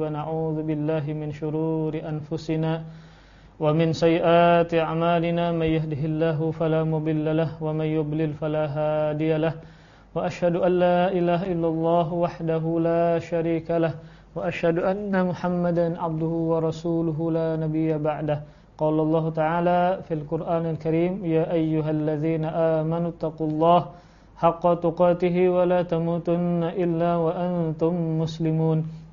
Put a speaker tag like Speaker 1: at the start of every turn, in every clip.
Speaker 1: ونعوذ بالله من شرور أنفسنا ومن سيئات أعمالنا من يهده الله فلا مضل له ومن يضلل فلا هادي له وأشهد أن لا إله إلا الله وحده لا شريك له وأشهد أن محمدا عبده ورسوله لا نبي بعده. قال الله تعالى في القرآن الكريم يا أيها الذين آمنوا اتقوا الله حق تقاته ولا تموتن إلا وأنتم مسلمون.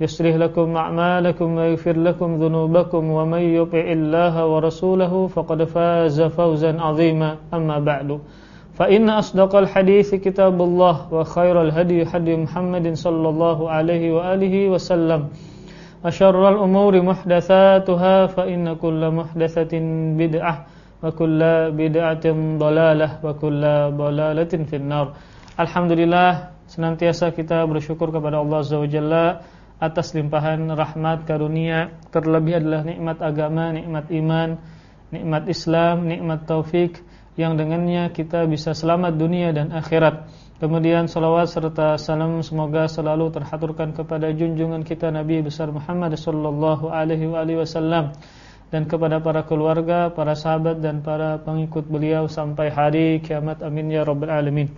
Speaker 1: يصلح لكم أعمالكم ويغفر لكم ذنوبكم ومن يطع الله ورسوله فقد فاز فوزا عظيما. أما بعد فإن أصدق الحديث كتاب الله وخير الهدي هدي محمد صلى الله عليه وآله وسلم. وشر الأمور محدثاتها فإن كل محدثة بدعة وكل بدعة ضلالة وكل ضلالة في النار. Alhamdulillah senantiasa kita bersyukur kepada Allah Azza wa Jalla atas limpahan rahmat karunia terlebih adalah nikmat agama, nikmat iman, nikmat Islam, nikmat taufik yang dengannya kita bisa selamat dunia dan akhirat. Kemudian salawat serta salam semoga selalu terhaturkan kepada junjungan kita Nabi besar Muhammad sallallahu alaihi wasallam dan kepada para keluarga, para sahabat dan para pengikut beliau sampai hari kiamat amin ya rabbal alamin.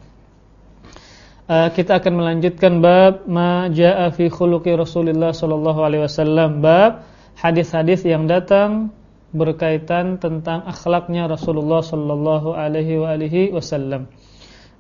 Speaker 1: Uh, kita akan melanjutkan bab ma jaa fi khuluqi Rasulillah sallallahu alaihi wasallam bab hadis-hadis yang datang berkaitan tentang akhlaknya Rasulullah sallallahu alaihi wasallam.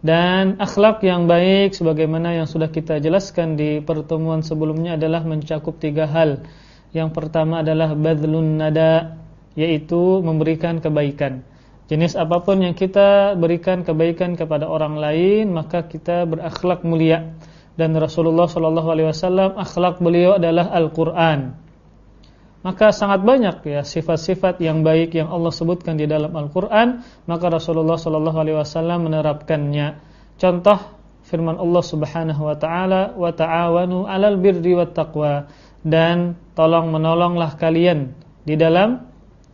Speaker 1: Dan akhlak yang baik sebagaimana yang sudah kita jelaskan di pertemuan sebelumnya adalah mencakup tiga hal. Yang pertama adalah badlun nada yaitu memberikan kebaikan. Jenis apa pun yang kita berikan kebaikan kepada orang lain, maka kita berakhlak mulia. Dan Rasulullah Wasallam akhlak beliau adalah Al-Quran. Maka sangat banyak ya sifat-sifat yang baik yang Allah sebutkan di dalam Al-Quran. Maka Rasulullah Wasallam menerapkannya. Contoh firman Allah Subhanahu Wa Taala, wa taawanu alal birri wat taqwa dan tolong menolonglah kalian di dalam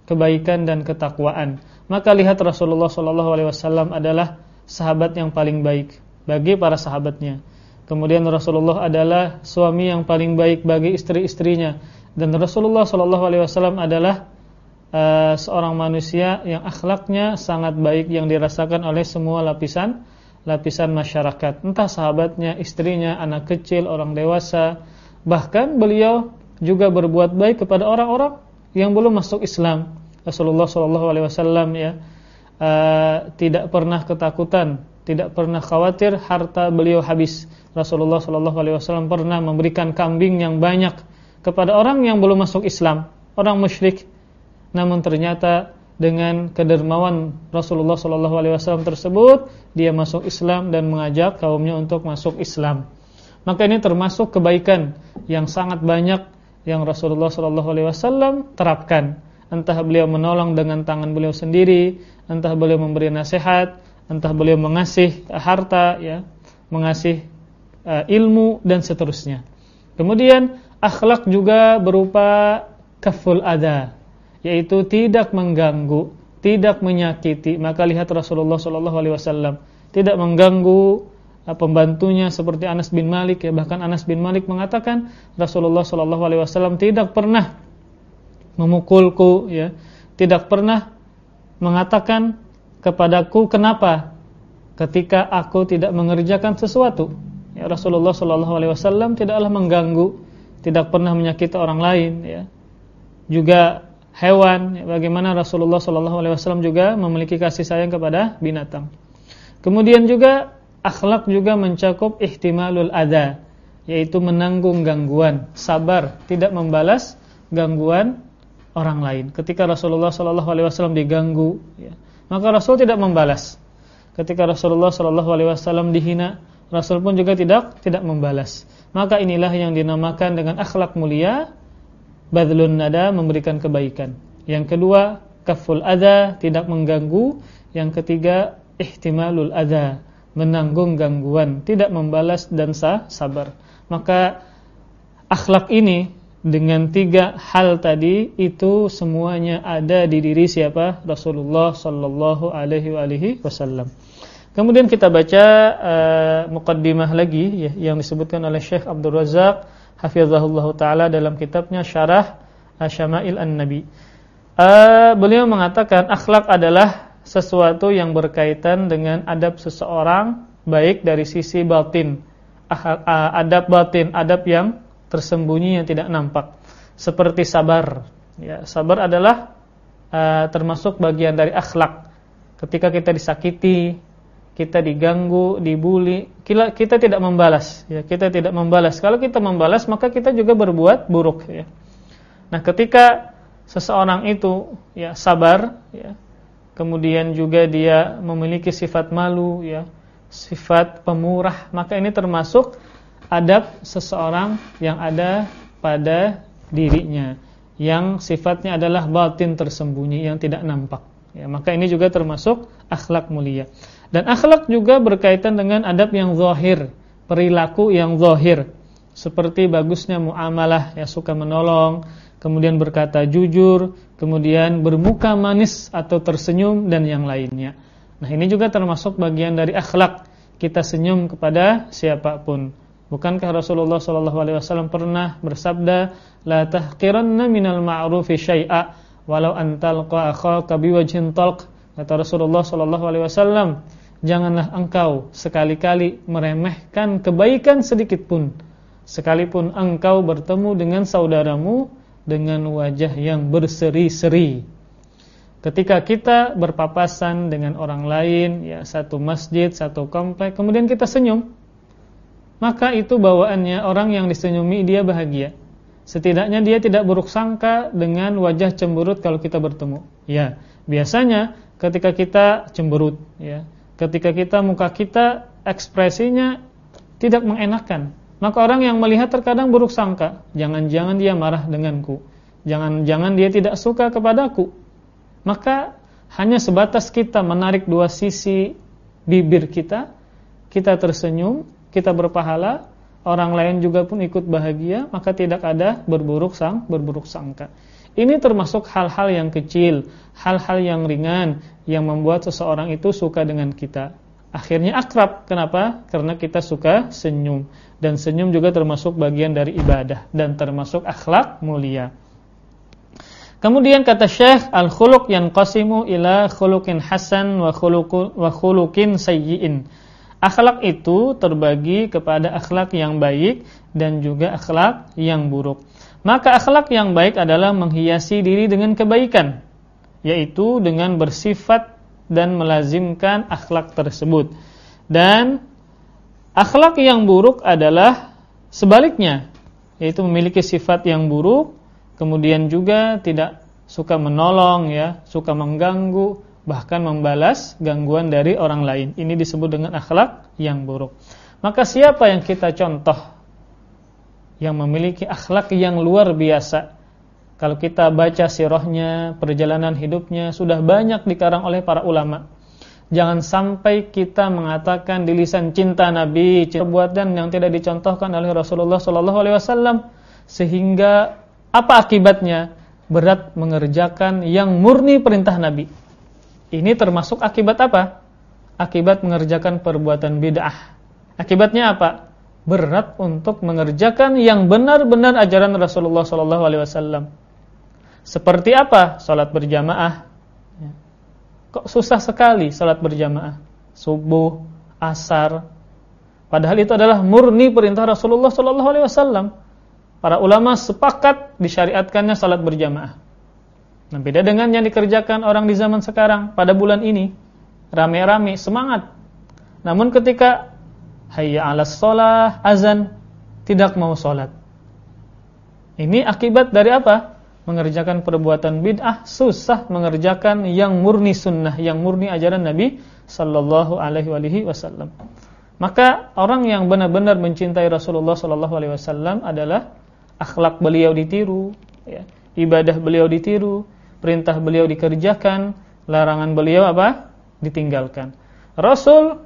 Speaker 1: kebaikan dan ketakwaan. Maka lihat Rasulullah Shallallahu Alaihi Wasallam adalah sahabat yang paling baik bagi para sahabatnya. Kemudian Rasulullah adalah suami yang paling baik bagi istri-istrinya dan Rasulullah Shallallahu Alaihi Wasallam adalah uh, seorang manusia yang akhlaknya sangat baik yang dirasakan oleh semua lapisan lapisan masyarakat. Entah sahabatnya, istrinya, anak kecil, orang dewasa, bahkan beliau juga berbuat baik kepada orang-orang yang belum masuk Islam Rasulullah Wasallam ya uh, tidak pernah ketakutan, tidak pernah khawatir harta beliau habis. Rasulullah Wasallam pernah memberikan kambing yang banyak kepada orang yang belum masuk Islam, orang musyrik. Namun ternyata dengan kedermawan Rasulullah Wasallam tersebut, dia masuk Islam dan mengajak kaumnya untuk masuk Islam. Maka ini termasuk kebaikan yang sangat banyak yang Rasulullah Wasallam terapkan entah beliau menolong dengan tangan beliau sendiri, entah beliau memberi nasihat, entah beliau mengasih harta ya, mengasih uh, ilmu dan seterusnya. Kemudian akhlak juga berupa kaful ada, yaitu tidak mengganggu, tidak menyakiti. Maka lihat Rasulullah Shallallahu alaihi wasallam tidak mengganggu uh, pembantunya seperti Anas bin Malik ya bahkan Anas bin Malik mengatakan Rasulullah Shallallahu alaihi wasallam tidak pernah memukulku ya. Tidak pernah mengatakan kepadaku kenapa ketika aku tidak mengerjakan sesuatu. Ya Rasulullah Shallallahu alaihi wasallam tidaklah mengganggu tidak pernah menyakiti orang lain ya. Juga hewan ya, bagaimana Rasulullah Shallallahu alaihi wasallam juga memiliki kasih sayang kepada binatang. Kemudian juga akhlak juga mencakup ihtimalul adza yaitu menanggung gangguan sabar tidak membalas gangguan orang lain. Ketika Rasulullah Shallallahu Alaihi Wasallam diganggu, ya, maka Rasul tidak membalas. Ketika Rasulullah Shallallahu Alaihi Wasallam dihina, Rasul pun juga tidak tidak membalas. Maka inilah yang dinamakan dengan akhlak mulia, badlun nada memberikan kebaikan. Yang kedua, kaful adza, tidak mengganggu. Yang ketiga, ihtimalul adza, menanggung gangguan, tidak membalas dan sah, sabar. Maka akhlak ini dengan tiga hal tadi itu semuanya ada di diri siapa? Rasulullah sallallahu alaihi wasallam. Kemudian kita baca uh, muqaddimah lagi ya, yang disebutkan oleh Syekh Abdul Razak hafizahullah taala dalam kitabnya Syarah Asyama'il An-Nabi. Uh, beliau mengatakan akhlak adalah sesuatu yang berkaitan dengan adab seseorang baik dari sisi batin. Uh, adab batin, adab yang tersembunyi yang tidak nampak. Seperti sabar. Ya, sabar adalah uh, termasuk bagian dari akhlak. Ketika kita disakiti, kita diganggu, dibuli, kita, kita tidak membalas, ya, kita tidak membalas. Kalau kita membalas, maka kita juga berbuat buruk, ya. Nah, ketika seseorang itu ya sabar, ya, kemudian juga dia memiliki sifat malu, ya, sifat pemurah, maka ini termasuk adab seseorang yang ada pada dirinya, yang sifatnya adalah batin tersembunyi, yang tidak nampak. Ya, maka ini juga termasuk akhlak mulia. Dan akhlak juga berkaitan dengan adab yang zahir, perilaku yang zahir. Seperti bagusnya muamalah, ya suka menolong, kemudian berkata jujur, kemudian bermuka manis atau tersenyum dan yang lainnya. Nah, ini juga termasuk bagian dari akhlak. Kita senyum kepada siapa pun. Bukankah Rasulullah SAW pernah bersabda, "La tahqiranna minal ma'rufi syai'a walau antalqa akhaka biwajhin talq." Kata Rasulullah SAW, janganlah engkau sekali-kali meremehkan kebaikan sedikit pun sekalipun engkau bertemu dengan saudaramu dengan wajah yang berseri-seri ketika kita berpapasan dengan orang lain ya satu masjid satu komplek kemudian kita senyum maka itu bawaannya orang yang disenyumi dia bahagia. Setidaknya dia tidak buruk sangka dengan wajah cemberut kalau kita bertemu. Ya biasanya ketika kita cemberut ya ketika kita muka kita ekspresinya tidak mengenakan maka orang yang melihat terkadang buruk sangka. Jangan-jangan dia marah denganku. Jangan-jangan dia tidak suka kepadaku. Maka hanya sebatas kita menarik dua sisi bibir kita kita tersenyum kita berpahala orang lain juga pun ikut bahagia maka tidak ada berburuk sang berburuk sangka ini termasuk hal-hal yang kecil, hal-hal yang ringan yang membuat seseorang itu suka dengan kita. Akhirnya akrab. Kenapa? Karena kita suka senyum. Dan senyum juga termasuk bagian dari ibadah dan termasuk akhlak mulia. Kemudian kata Syekh al-khuluq yang qasimu ila khuluqin hasan wa khuluqin sayyi'in. Akhlak itu terbagi kepada akhlak yang baik dan juga akhlak yang buruk. Maka akhlak yang baik adalah menghiasi diri dengan kebaikan, yaitu dengan bersifat dan melazimkan akhlak tersebut. Dan akhlak yang buruk adalah sebaliknya, yaitu memiliki sifat yang buruk, kemudian juga tidak suka menolong ya, suka mengganggu, bahkan membalas gangguan dari orang lain. Ini disebut dengan akhlak yang buruk. Maka siapa yang kita contoh yang memiliki akhlak yang luar biasa. Kalau kita baca sirahnya, perjalanan hidupnya sudah banyak dikarang oleh para ulama. Jangan sampai kita mengatakan di lisan cinta Nabi, perbuatan yang tidak dicontohkan oleh Rasulullah sallallahu alaihi wasallam sehingga apa akibatnya? Berat mengerjakan yang murni perintah Nabi. Ini termasuk akibat apa? Akibat mengerjakan perbuatan bid'ah. Akibatnya apa? berat untuk mengerjakan yang benar-benar ajaran Rasulullah wasallam. Seperti apa? Salat berjamaah. Ya. Kok susah sekali salat berjamaah? Subuh, asar. Padahal itu adalah murni perintah Rasulullah wasallam. Para ulama sepakat disyariatkannya salat berjamaah. Nah, beda dengan yang dikerjakan orang di zaman sekarang pada bulan ini. Rame-rame, semangat. Namun ketika hayya 'alas shalah, azan, tidak mau salat. Ini akibat dari apa? Mengerjakan perbuatan bid'ah, susah mengerjakan yang murni sunnah, yang murni ajaran Nabi sallallahu alaihi wasallam. Maka orang yang benar-benar mencintai Rasulullah sallallahu alaihi wasallam adalah akhlak beliau ditiru, ya, ibadah beliau ditiru, perintah beliau dikerjakan, larangan beliau apa? ditinggalkan. Rasul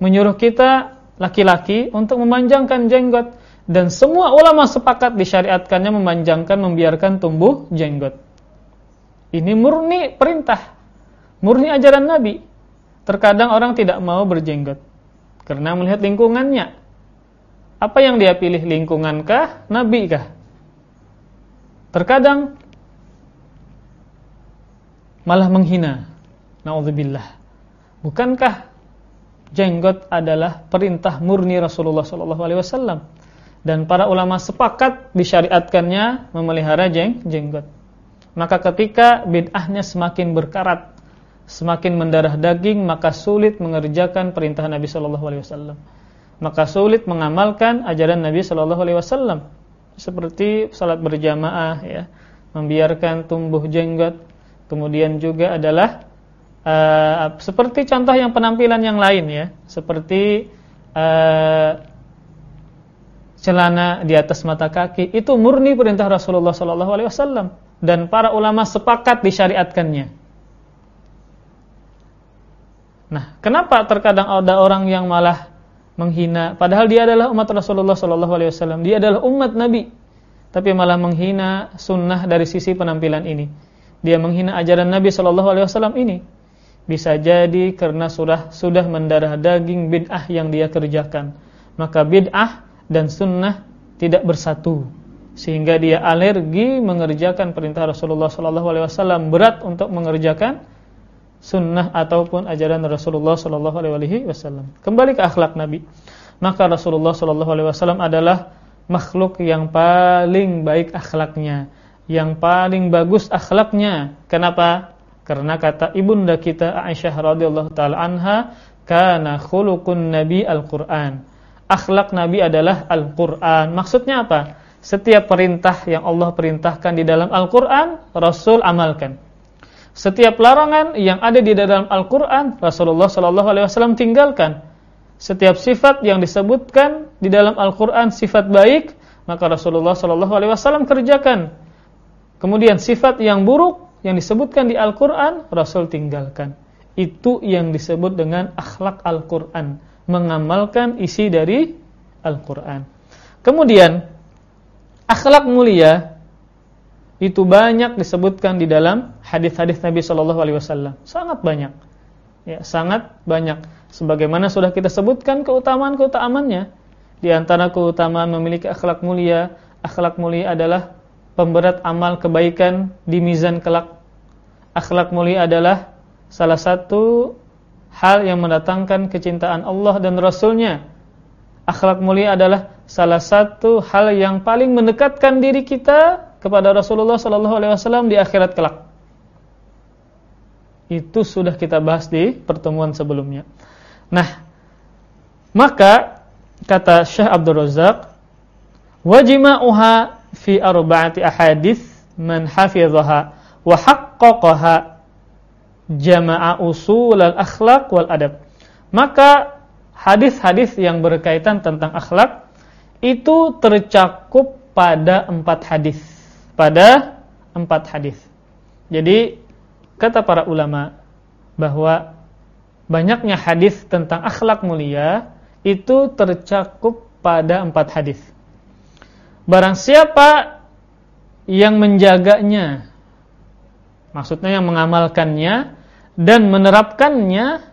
Speaker 1: menyuruh kita laki-laki untuk memanjangkan jenggot dan semua ulama sepakat disyariatkannya memanjangkan membiarkan tumbuh jenggot. Ini murni perintah, murni ajaran Nabi. Terkadang orang tidak mau berjenggot karena melihat lingkungannya. Apa yang dia pilih lingkungankah, Nabi kah? Terkadang malah menghina. Nauzubillah. Bukankah jenggot adalah perintah murni Rasulullah sallallahu alaihi wasallam? dan para ulama sepakat disyariatkannya memelihara jeng jenggot. Maka ketika bid'ahnya semakin berkarat, semakin mendarah daging, maka sulit mengerjakan perintah Nabi Shallallahu Alaihi Wasallam. Maka sulit mengamalkan ajaran Nabi Shallallahu Alaihi Wasallam, seperti salat berjamaah, ya, membiarkan tumbuh jenggot. Kemudian juga adalah uh, seperti contoh yang penampilan yang lain, ya, seperti uh, celana di atas mata kaki itu murni perintah Rasulullah sallallahu alaihi wasallam dan para ulama sepakat disyariatkannya. Nah, kenapa terkadang ada orang yang malah menghina padahal dia adalah umat Rasulullah sallallahu alaihi wasallam, dia adalah umat Nabi, tapi malah menghina sunnah dari sisi penampilan ini. Dia menghina ajaran Nabi sallallahu alaihi wasallam ini. Bisa jadi karena sudah sudah mendarah daging bid'ah yang dia kerjakan. Maka bid'ah dan sunnah tidak bersatu sehingga dia alergi mengerjakan perintah Rasulullah sallallahu alaihi wasallam berat untuk mengerjakan sunnah ataupun ajaran Rasulullah sallallahu alaihi wasallam. Kembali ke akhlak Nabi. Maka Rasulullah sallallahu alaihi wasallam adalah makhluk yang paling baik akhlaknya, yang paling bagus akhlaknya. Kenapa? Karena kata ibunda kita Aisyah radhiyallahu taala anha, kana khuluqun nabi al-Qur'an akhlak Nabi adalah Al-Quran. Maksudnya apa? Setiap perintah yang Allah perintahkan di dalam Al-Quran, Rasul amalkan. Setiap larangan yang ada di dalam Al-Quran, Rasulullah SAW tinggalkan. Setiap sifat yang disebutkan di dalam Al-Quran sifat baik, maka Rasulullah SAW kerjakan. Kemudian sifat yang buruk yang disebutkan di Al-Quran, Rasul tinggalkan. Itu yang disebut dengan akhlak Al-Quran mengamalkan isi dari Al-Quran. Kemudian, akhlak mulia itu banyak disebutkan di dalam hadis-hadis Nabi Shallallahu Alaihi Wasallam. Sangat banyak, ya sangat banyak. Sebagaimana sudah kita sebutkan keutamaan-keutamaannya. Di antara keutamaan memiliki akhlak mulia, akhlak mulia adalah pemberat amal kebaikan di mizan kelak. Akhlak mulia adalah salah satu hal yang mendatangkan kecintaan Allah dan Rasulnya. Akhlak mulia adalah salah satu hal yang paling mendekatkan diri kita kepada Rasulullah Sallallahu Alaihi Wasallam di akhirat kelak. Itu sudah kita bahas di pertemuan sebelumnya. Nah, maka kata Syekh Abdul Razak, wajima'uha fi arba'ati ahadith man hafidhaha wa haqqaqaha jama'a usul al-akhlaq wal adab. Maka hadis-hadis yang berkaitan tentang akhlak itu tercakup pada empat hadis. Pada empat hadis. Jadi kata para ulama bahwa banyaknya hadis tentang akhlak mulia itu tercakup pada empat hadis. Barang siapa yang menjaganya, maksudnya yang mengamalkannya, dan menerapkannya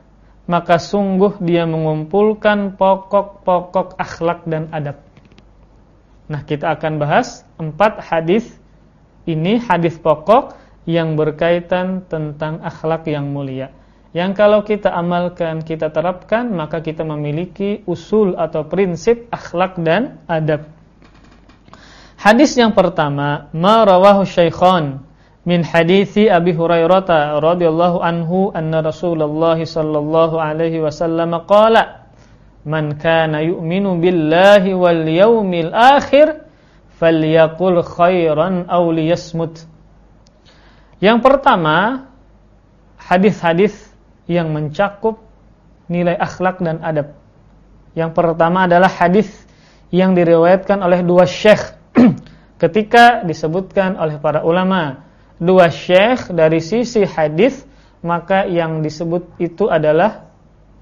Speaker 1: maka sungguh dia mengumpulkan pokok-pokok akhlak dan adab. Nah, kita akan bahas empat hadis ini hadis pokok yang berkaitan tentang akhlak yang mulia. Yang kalau kita amalkan, kita terapkan, maka kita memiliki usul atau prinsip akhlak dan adab. Hadis yang pertama, ma rawahu syaikhan min hadithi Abi Hurairah radhiyallahu anhu anna Rasulullah sallallahu alaihi wasallam qala man kana yu'minu billahi wal yawmil akhir falyaqul khairan aw liyasmut Yang pertama hadis-hadis yang mencakup nilai akhlak dan adab. Yang pertama adalah hadis yang diriwayatkan oleh dua syekh ketika disebutkan oleh para ulama dua syekh dari sisi hadis, maka yang disebut itu adalah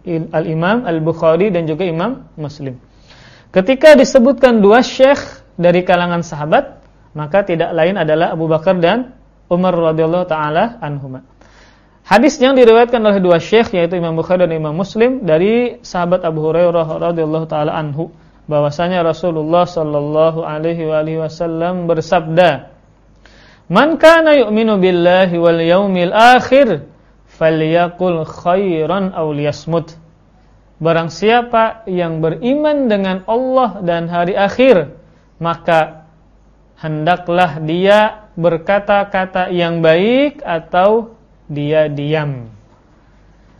Speaker 1: Al-Imam Al-Bukhari dan juga Imam Muslim. Ketika disebutkan dua syekh dari kalangan sahabat, maka tidak lain adalah Abu Bakar dan Umar radhiyallahu taala anhuma. Hadis yang diriwayatkan oleh dua syekh yaitu Imam Bukhari dan Imam Muslim dari sahabat Abu Hurairah radhiyallahu taala anhu bahwasanya Rasulullah sallallahu alaihi wasallam bersabda Man kana yu'minu billahi wal yaumil akhir falyakul khairan aw liyasmut Barang siapa yang beriman dengan Allah dan hari akhir maka hendaklah dia berkata-kata yang baik atau dia diam.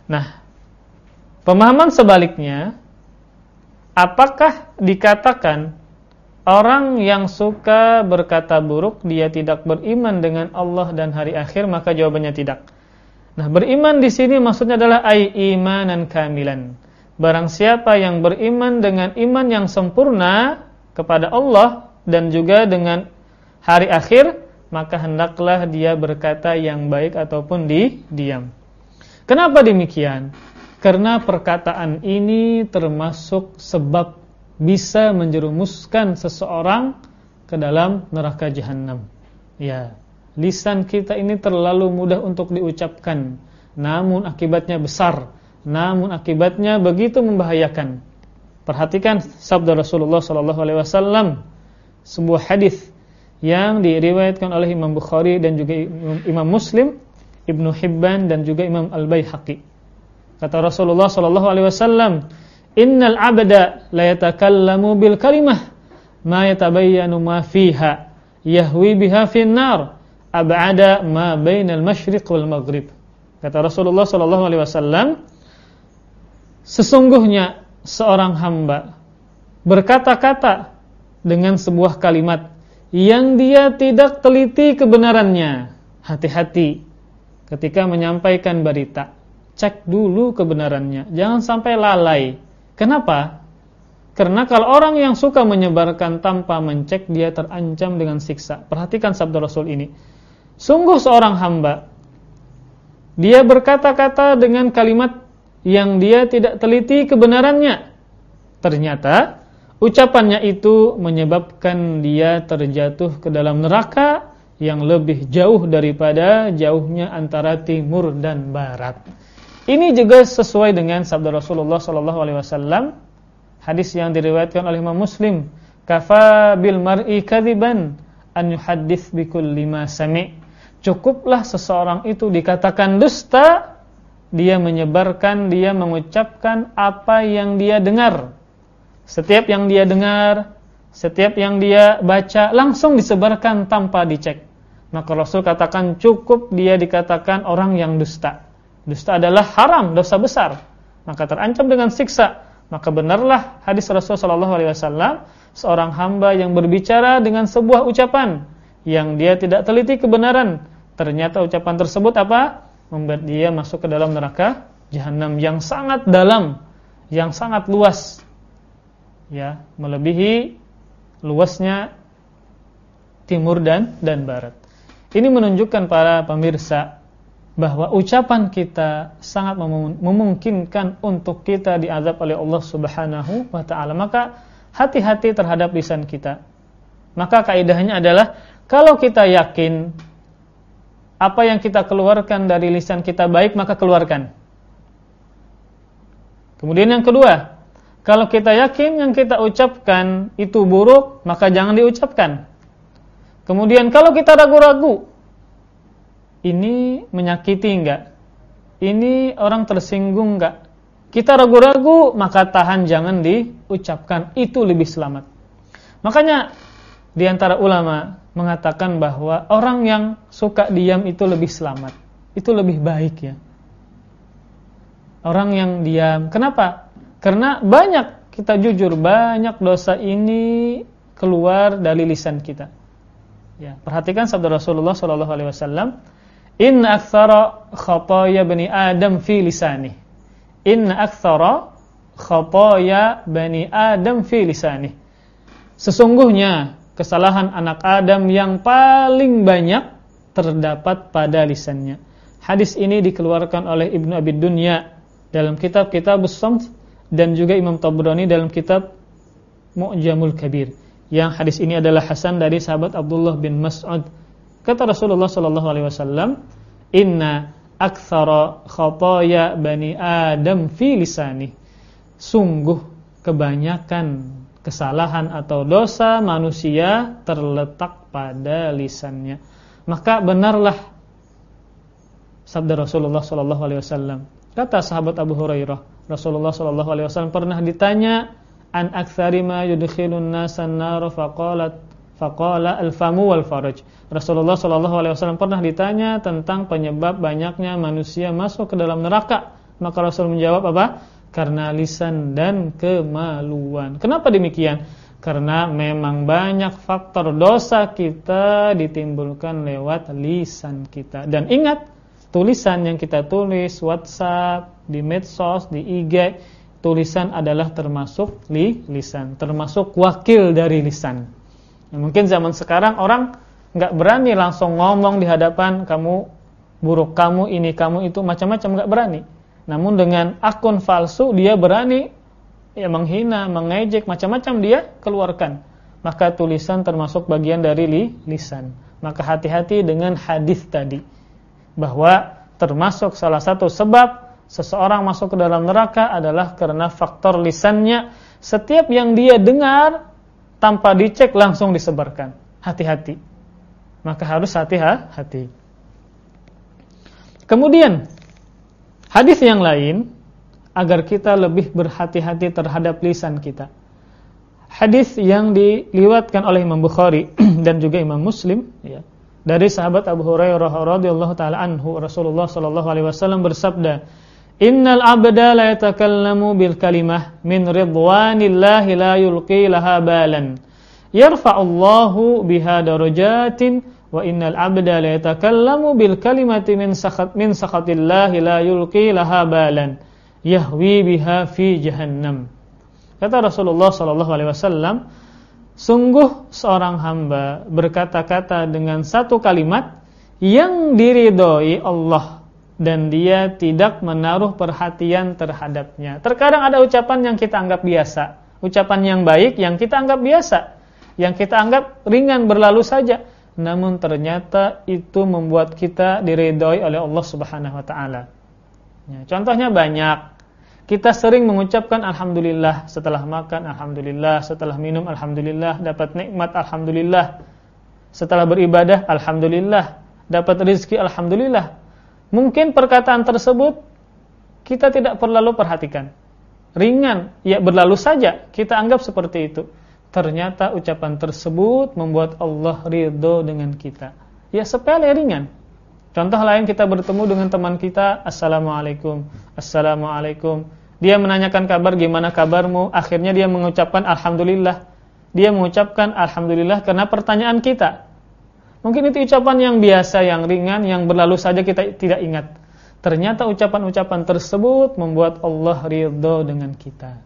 Speaker 1: Nah, pemahaman sebaliknya, apakah dikatakan orang yang suka berkata buruk dia tidak beriman dengan Allah dan hari akhir? Maka jawabannya tidak. Nah, beriman di sini maksudnya adalah ai imanan kamilan. Barang siapa yang beriman dengan iman yang sempurna kepada Allah dan juga dengan hari akhir, maka hendaklah dia berkata yang baik ataupun di diam. Kenapa demikian? Karena perkataan ini termasuk sebab bisa menjerumuskan seseorang ke dalam neraka jahanam. Ya, lisan kita ini terlalu mudah untuk diucapkan, namun akibatnya besar, namun akibatnya begitu membahayakan. Perhatikan sabda Rasulullah sallallahu alaihi wasallam sebuah hadis yang diriwayatkan oleh Imam Bukhari dan juga Imam Muslim, Ibnu Hibban dan juga Imam Al-Baihaqi. Kata Rasulullah sallallahu alaihi wasallam, "Innal 'abda la yatakallamu bil kalimah ma yatabayyanu ma fiha yahwi biha fin nar ab'ada ma bainal masyriq wal maghrib." Kata Rasulullah sallallahu alaihi wasallam, sesungguhnya seorang hamba berkata-kata dengan sebuah kalimat yang dia tidak teliti kebenarannya. Hati-hati ketika menyampaikan berita. Cek dulu kebenarannya, jangan sampai lalai. Kenapa? Karena kalau orang yang suka menyebarkan tanpa mencek dia terancam dengan siksa. Perhatikan sabda Rasul ini. Sungguh seorang hamba dia berkata-kata dengan kalimat yang dia tidak teliti kebenarannya. Ternyata Ucapannya itu menyebabkan dia terjatuh ke dalam neraka yang lebih jauh daripada jauhnya antara timur dan barat. Ini juga sesuai dengan sabda Rasulullah sallallahu alaihi wasallam hadis yang diriwayatkan oleh Imam Muslim, "Kafa bil mar'i kadziban an yuhaddits bikulli ma sami'." Cukuplah seseorang itu dikatakan dusta dia menyebarkan, dia mengucapkan apa yang dia dengar setiap yang dia dengar, setiap yang dia baca langsung disebarkan tanpa dicek. Maka Rasul katakan cukup dia dikatakan orang yang dusta. Dusta adalah haram, dosa besar. Maka terancam dengan siksa. Maka benarlah hadis Rasul sallallahu alaihi wasallam seorang hamba yang berbicara dengan sebuah ucapan yang dia tidak teliti kebenaran. Ternyata ucapan tersebut apa? Membuat dia masuk ke dalam neraka jahanam yang sangat dalam, yang sangat luas ya melebihi luasnya timur dan dan barat. Ini menunjukkan para pemirsa bahwa ucapan kita sangat memungkinkan untuk kita diazab oleh Allah Subhanahu wa taala. Maka hati-hati terhadap lisan kita. Maka kaidahnya adalah kalau kita yakin apa yang kita keluarkan dari lisan kita baik maka keluarkan. Kemudian yang kedua, kalau kita yakin yang kita ucapkan itu buruk, maka jangan diucapkan. Kemudian kalau kita ragu-ragu, ini menyakiti enggak? Ini orang tersinggung enggak? Kita ragu-ragu, maka tahan jangan diucapkan. Itu lebih selamat. Makanya di antara ulama mengatakan bahwa orang yang suka diam itu lebih selamat. Itu lebih baik ya. Orang yang diam. Kenapa? Karena banyak kita jujur banyak dosa ini keluar dari lisan kita. Ya, perhatikan sabda Rasulullah sallallahu alaihi wasallam, "Inna aktsara khataaya bani Adam fi lisani." Inna aktsara khataaya bani Adam fi lisani. Sesungguhnya kesalahan anak Adam yang paling banyak terdapat pada lisannya. Hadis ini dikeluarkan oleh Ibnu Abi Dunya dalam kitab Kitab Samt dan juga Imam Tabrani dalam kitab Mu'jamul Kabir. Yang hadis ini adalah hasan dari sahabat Abdullah bin Mas'ud. Kata Rasulullah sallallahu alaihi wasallam, "Inna aktsara khataya bani Adam fi lisani." Sungguh kebanyakan kesalahan atau dosa manusia terletak pada lisannya. Maka benarlah sabda Rasulullah sallallahu alaihi wasallam. Kata sahabat Abu Hurairah, Rasulullah sallallahu alaihi wasallam pernah ditanya an aktsari ma yudkhilun nasan nar faqalat faqala al-famu wal faraj. Rasulullah sallallahu alaihi wasallam pernah ditanya tentang penyebab banyaknya manusia masuk ke dalam neraka. Maka Rasul menjawab apa? Karena lisan dan kemaluan. Kenapa demikian? Karena memang banyak faktor dosa kita ditimbulkan lewat lisan kita. Dan ingat, tulisan yang kita tulis, WhatsApp, di medsos, di IG, tulisan adalah termasuk li, lisan, termasuk wakil dari lisan. Ya, mungkin zaman sekarang orang nggak berani langsung ngomong di hadapan kamu buruk kamu ini kamu itu macam-macam nggak berani. Namun dengan akun palsu dia berani ya menghina, mengejek macam-macam dia keluarkan. Maka tulisan termasuk bagian dari li, lisan. Maka hati-hati dengan hadis tadi bahwa termasuk salah satu sebab seseorang masuk ke dalam neraka adalah karena faktor lisannya. Setiap yang dia dengar tanpa dicek langsung disebarkan. Hati-hati maka harus hati-hati. Kemudian hadis yang lain agar kita lebih berhati-hati terhadap lisan kita. Hadis yang diliwatkan oleh Imam Bukhari dan juga Imam Muslim ya, dari sahabat Abu Hurairah radhiyallahu taala anhu Rasulullah sallallahu alaihi wasallam bersabda Innal abda la yatakallamu bil kalimah min ridwanillahi la yulqi laha balan. Yarfa'ullahu biha darajatin wa innal abda la yatakallamu bil kalimati min sakhat min sakhatillahi la yulqi laha balan. Yahwi biha fi jahannam. Kata Rasulullah sallallahu alaihi wasallam sungguh seorang hamba berkata-kata dengan satu kalimat yang diridhoi Allah dan dia tidak menaruh perhatian terhadapnya. Terkadang ada ucapan yang kita anggap biasa, ucapan yang baik yang kita anggap biasa yang kita anggap ringan berlalu saja namun ternyata itu membuat kita diridhoi oleh Allah Subhanahu wa taala. Ya, contohnya banyak. Kita sering mengucapkan alhamdulillah setelah makan, alhamdulillah setelah minum, alhamdulillah dapat nikmat, alhamdulillah setelah beribadah, alhamdulillah dapat rezeki, alhamdulillah. Mungkin perkataan tersebut kita tidak perlu perhatikan. Ringan, ya berlalu saja, kita anggap seperti itu ternyata ucapan tersebut membuat Allah ridho dengan kita. Ya sepele ringan. Contoh lain kita bertemu dengan teman kita, Assalamualaikum, Assalamualaikum. Dia menanyakan kabar, gimana kabarmu? Akhirnya dia mengucapkan Alhamdulillah. Dia mengucapkan Alhamdulillah karena pertanyaan kita. Mungkin itu ucapan yang biasa, yang ringan, yang berlalu saja kita tidak ingat. Ternyata ucapan-ucapan tersebut membuat Allah ridho dengan kita.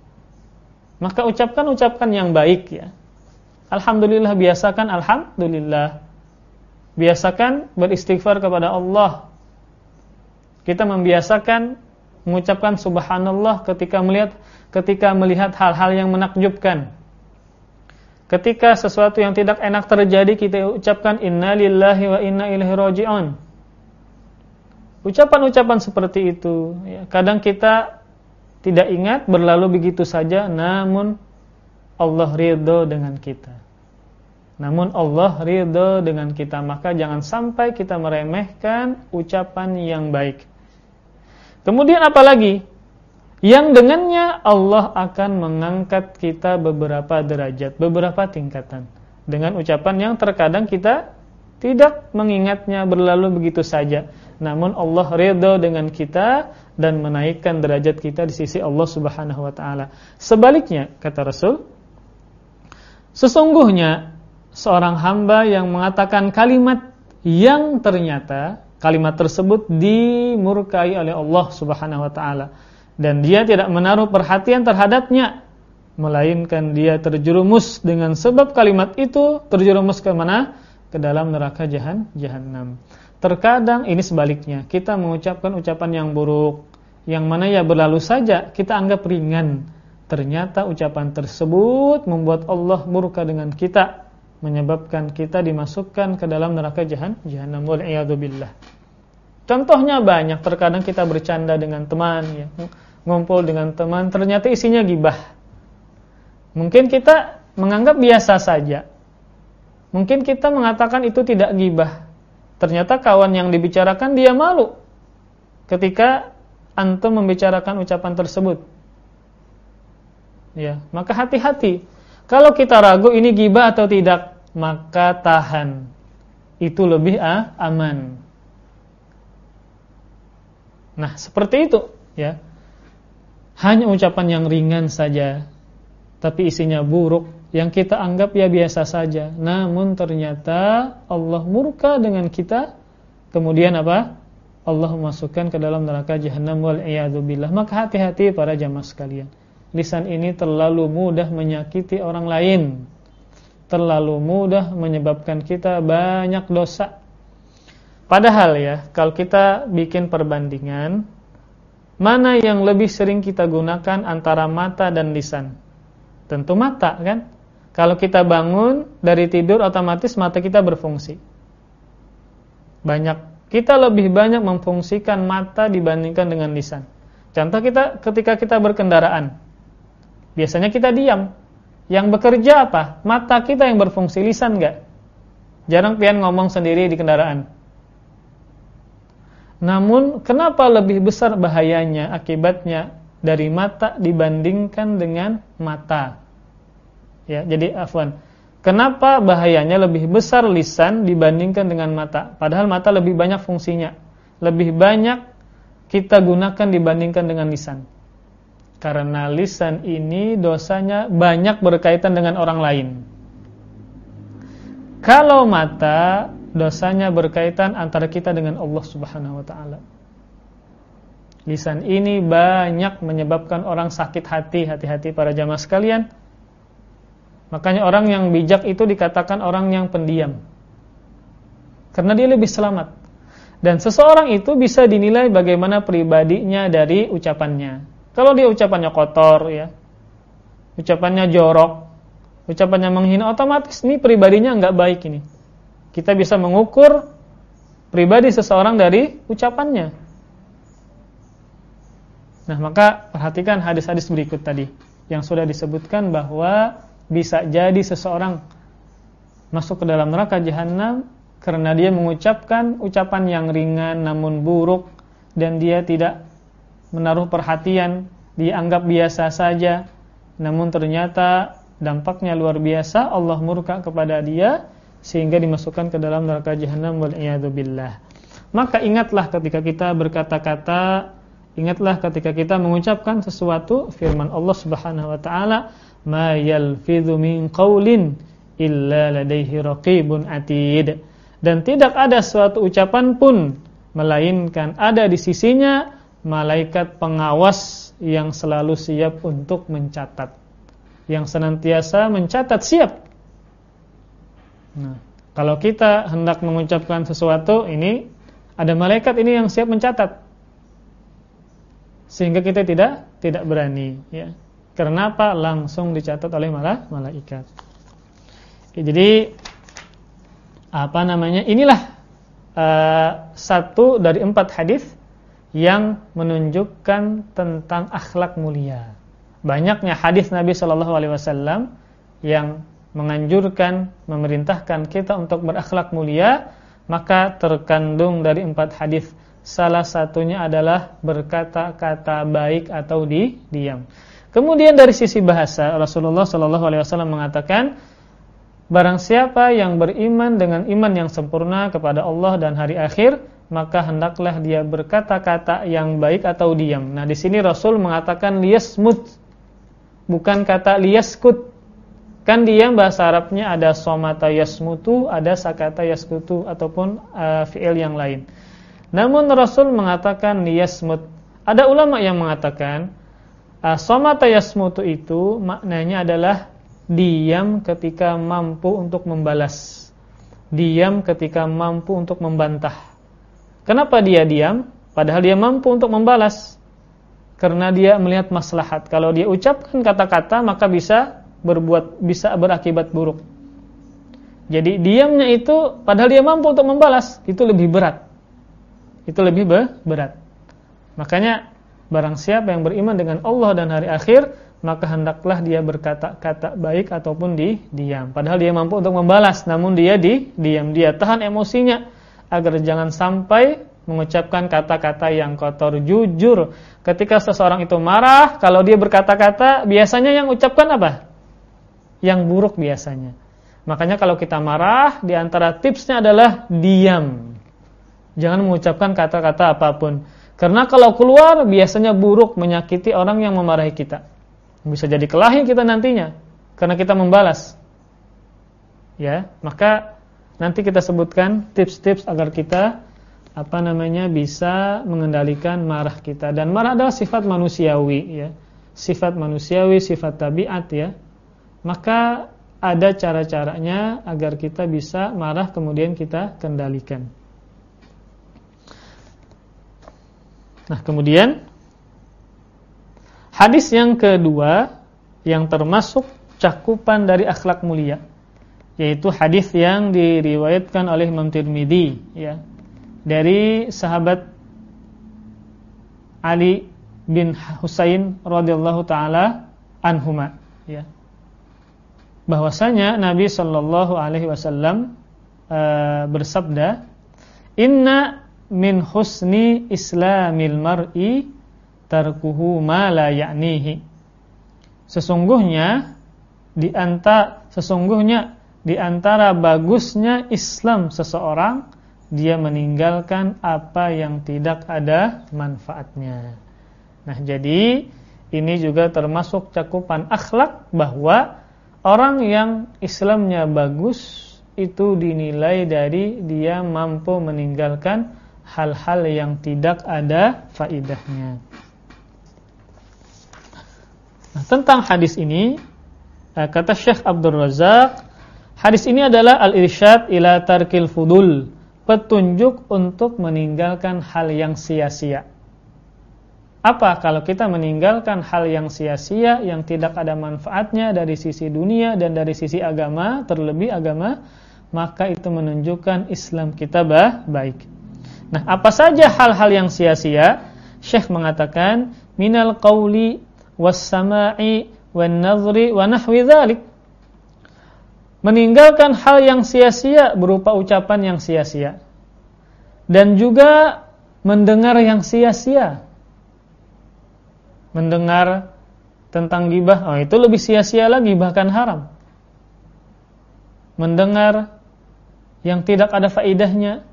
Speaker 1: Maka ucapkan-ucapkan yang baik ya. Alhamdulillah biasakan alhamdulillah. Biasakan beristighfar kepada Allah. Kita membiasakan mengucapkan subhanallah ketika melihat ketika melihat hal-hal yang menakjubkan. Ketika sesuatu yang tidak enak terjadi kita ucapkan innalillahi wa inna ilaihi raji'un. Ucapan-ucapan seperti itu ya, kadang kita tidak ingat berlalu begitu saja namun Allah ridho dengan kita. Namun Allah ridho dengan kita maka jangan sampai kita meremehkan ucapan yang baik. Kemudian apalagi yang dengannya Allah akan mengangkat kita beberapa derajat, beberapa tingkatan dengan ucapan yang terkadang kita tidak mengingatnya berlalu begitu saja. Namun Allah ridho dengan kita dan menaikkan derajat kita di sisi Allah Subhanahu wa taala. Sebaliknya, kata Rasul, sesungguhnya seorang hamba yang mengatakan kalimat yang ternyata kalimat tersebut dimurkai oleh Allah Subhanahu wa taala dan dia tidak menaruh perhatian terhadapnya melainkan dia terjerumus dengan sebab kalimat itu terjerumus ke mana? ke dalam neraka jahan jahanam. Terkadang ini sebaliknya, kita mengucapkan ucapan yang buruk, yang mana ya berlalu saja kita anggap ringan. Ternyata ucapan tersebut membuat Allah murka dengan kita, menyebabkan kita dimasukkan ke dalam neraka jahan jahanam wal billah. Contohnya banyak, terkadang kita bercanda dengan teman ya, ngumpul dengan teman ternyata isinya gibah. Mungkin kita menganggap biasa saja. Mungkin kita mengatakan itu tidak gibah. Ternyata kawan yang dibicarakan dia malu ketika antum membicarakan ucapan tersebut. Ya, maka hati-hati. Kalau kita ragu ini gibah atau tidak, maka tahan. Itu lebih ah, aman. Nah, seperti itu, ya. Hanya ucapan yang ringan saja, tapi isinya buruk, yang kita anggap ya biasa saja. Namun ternyata Allah murka dengan kita. Kemudian apa? Allah memasukkan ke dalam neraka jahanam wal billah. Maka hati-hati para jamaah sekalian. Lisan ini terlalu mudah menyakiti orang lain. Terlalu mudah menyebabkan kita banyak dosa. Padahal ya, kalau kita bikin perbandingan, mana yang lebih sering kita gunakan antara mata dan lisan? Tentu mata kan? Kalau kita bangun dari tidur otomatis mata kita berfungsi. Banyak kita lebih banyak memfungsikan mata dibandingkan dengan lisan. Contoh kita ketika kita berkendaraan. Biasanya kita diam. Yang bekerja apa? Mata kita yang berfungsi, lisan enggak? Jarang pian ngomong sendiri di kendaraan. Namun kenapa lebih besar bahayanya akibatnya dari mata dibandingkan dengan mata? Ya, jadi afwan. Kenapa bahayanya lebih besar lisan dibandingkan dengan mata? Padahal mata lebih banyak fungsinya. Lebih banyak kita gunakan dibandingkan dengan lisan. Karena lisan ini dosanya banyak berkaitan dengan orang lain. Kalau mata dosanya berkaitan antara kita dengan Allah Subhanahu wa taala. Lisan ini banyak menyebabkan orang sakit hati, hati-hati para jamaah sekalian Makanya orang yang bijak itu dikatakan orang yang pendiam. Karena dia lebih selamat. Dan seseorang itu bisa dinilai bagaimana pribadinya dari ucapannya. Kalau dia ucapannya kotor ya, ucapannya jorok, ucapannya menghina, otomatis ini pribadinya nggak baik ini. Kita bisa mengukur pribadi seseorang dari ucapannya. Nah, maka perhatikan hadis-hadis berikut tadi yang sudah disebutkan bahwa bisa jadi seseorang masuk ke dalam neraka jahanam karena dia mengucapkan ucapan yang ringan namun buruk dan dia tidak menaruh perhatian, dianggap biasa saja, namun ternyata dampaknya luar biasa, Allah murka kepada dia sehingga dimasukkan ke dalam neraka jahanam wal billah. Maka ingatlah ketika kita berkata-kata, ingatlah ketika kita mengucapkan sesuatu firman Allah Subhanahu wa taala ma yalfidhu min qawlin illa ladaihi raqibun atid. Dan tidak ada suatu ucapan pun melainkan ada di sisinya malaikat pengawas yang selalu siap untuk mencatat. Yang senantiasa mencatat siap nah kalau kita hendak mengucapkan sesuatu ini ada malaikat ini yang siap mencatat sehingga kita tidak tidak berani ya karena apa? Langsung dicatat oleh malah malaikat. Ya, jadi apa namanya? Inilah uh, satu dari empat hadis yang menunjukkan tentang akhlak mulia. Banyaknya hadis Nabi Shallallahu Alaihi Wasallam yang menganjurkan, memerintahkan kita untuk berakhlak mulia, maka terkandung dari empat hadis. Salah satunya adalah berkata-kata baik atau di diam. Kemudian dari sisi bahasa Rasulullah Shallallahu Alaihi Wasallam mengatakan, barang siapa yang beriman dengan iman yang sempurna kepada Allah dan hari akhir, maka hendaklah dia berkata-kata yang baik atau diam. Nah di sini Rasul mengatakan liyasmut, bukan kata liyaskut. Kan diam bahasa Arabnya ada somata yasmutu, ada sakata yaskutu ataupun uh, fi'il yang lain. Namun Rasul mengatakan liyasmut. Ada ulama yang mengatakan Somata yasmutu itu maknanya adalah diam ketika mampu untuk membalas. diam ketika mampu untuk membantah. Kenapa dia diam? Padahal dia mampu untuk membalas. Karena dia melihat maslahat. Kalau dia ucapkan kata-kata maka bisa berbuat bisa berakibat buruk. Jadi diamnya itu padahal dia mampu untuk membalas, itu lebih berat. Itu lebih berat. Makanya barang siapa yang beriman dengan Allah dan hari akhir, maka hendaklah dia berkata-kata baik ataupun di diam. Padahal dia mampu untuk membalas, namun dia di diam. Dia tahan emosinya agar jangan sampai mengucapkan kata-kata yang kotor. Jujur, ketika seseorang itu marah, kalau dia berkata-kata, biasanya yang ucapkan apa? Yang buruk biasanya. Makanya kalau kita marah, di antara tipsnya adalah diam. Jangan mengucapkan kata-kata apa pun. Karena kalau keluar biasanya buruk menyakiti orang yang memarahi kita. Bisa jadi kelahi kita nantinya karena kita membalas. Ya, maka nanti kita sebutkan tips-tips agar kita apa namanya bisa mengendalikan marah kita dan marah adalah sifat manusiawi ya. Sifat manusiawi, sifat tabiat ya. Maka ada cara-caranya agar kita bisa marah kemudian kita kendalikan. Nah, kemudian hadis yang kedua yang termasuk cakupan dari akhlak mulia yaitu hadis yang diriwayatkan oleh Imam Tirmizi ya dari sahabat Ali bin Husain radhiyallahu taala anhuma ya bahwasanya Nabi Shallallahu alaihi wasallam uh, bersabda, "Inna min husni islamil mar'i tarkuhu ma la ya'nihi." Sesungguhnya di sesungguhnya di antara bagusnya Islam seseorang dia meninggalkan apa yang tidak ada manfaatnya. Nah, jadi ini juga termasuk cakupan akhlak bahwa Orang yang Islamnya bagus itu dinilai dari dia mampu meninggalkan hal-hal yang tidak ada faidahnya. Nah, tentang hadis ini eh, kata Syekh Abdul Razak, hadis ini adalah al-irsyad ila tarkil fudul, petunjuk untuk meninggalkan hal yang sia-sia. Apa kalau kita meninggalkan hal yang sia-sia yang tidak ada manfaatnya dari sisi dunia dan dari sisi agama, terlebih agama, maka itu menunjukkan Islam kita bah baik. Nah, apa saja hal-hal yang sia-sia? Syekh mengatakan minal qauli was sama'i wan nadhri wa nahwi dzalik. Meninggalkan hal yang sia-sia berupa ucapan yang sia-sia. Dan juga mendengar yang sia-sia mendengar tentang gibah, oh itu lebih sia-sia lagi bahkan haram. Mendengar yang tidak ada faidahnya